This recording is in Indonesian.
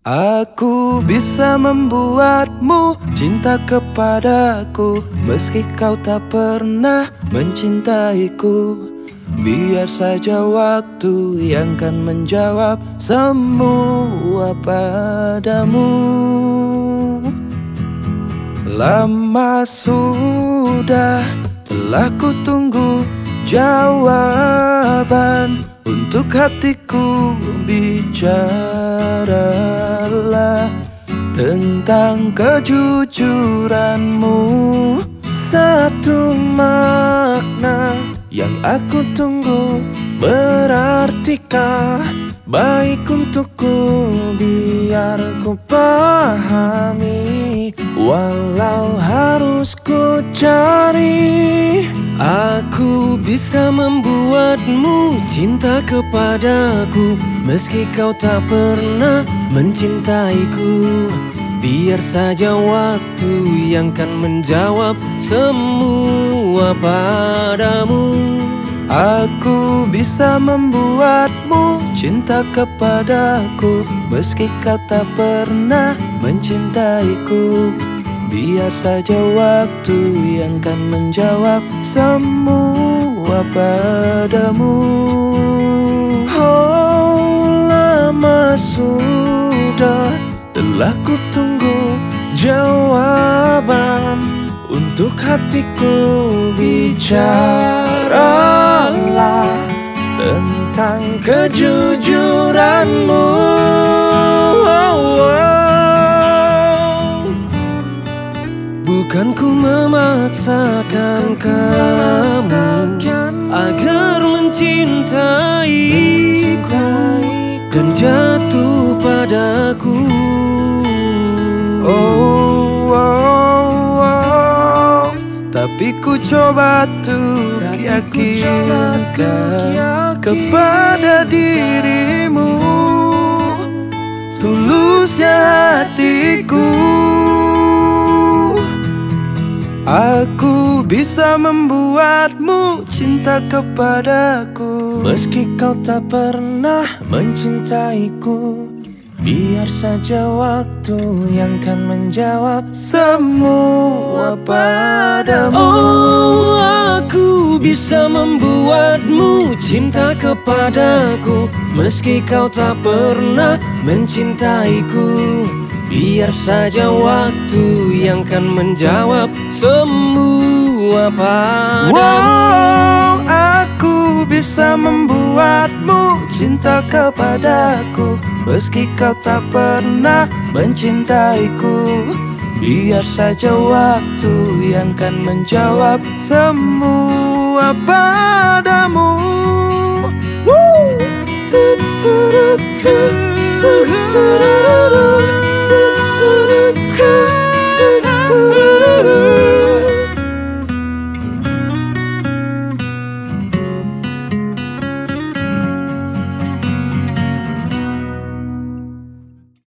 Aku bisa membuatmu cinta kepadaku Meski kau tak pernah mencintaiku. Biar saja waktu yang kan menjawab semua padamu. Lama sudah telah ku tunggu jawaban. Untuk hatiku bicaralah Tentang kejujuranmu. Satu makna yang aku tunggu Berartikah. Baik untukku Biar ku pahami. Walau harus ku cari bisa membuatmu cinta kepadaku. Meski kau tak pernah mencintaiku Biar saja waktu yang kan menjawab semua padamu. Aku bisa membuatmu cinta kepadaku. Meski kau tak pernah mencintaiku Biar saja waktu yang kan menjawab semua padamu. Oh lama sudah telah ku tunggu jawaban Untuk hatiku bicaralah Tentang kejujuranmu memaksakan kamu Agar mencintaiku Dan jatuh padaku Oh, oh, oh. Tapi ku coba untuk yakinkan kepada dirimu Tulusnya hatiku Aku bisa membuatmu cinta kepadaku. Meski kau tak pernah mencintaiku Biar saja waktu yang kan menjawab semua padamu. Oh aku bisa membuatmu cinta kepadaku. Meski kau tak pernah mencintaiku Biar saja waktu yang kan menjawab semua padamu. Wow, aku bisa membuatmu cinta kepadaku. Meski kau tak pernah mencintaiku. Biar saja waktu yang kan menjawab semua padamu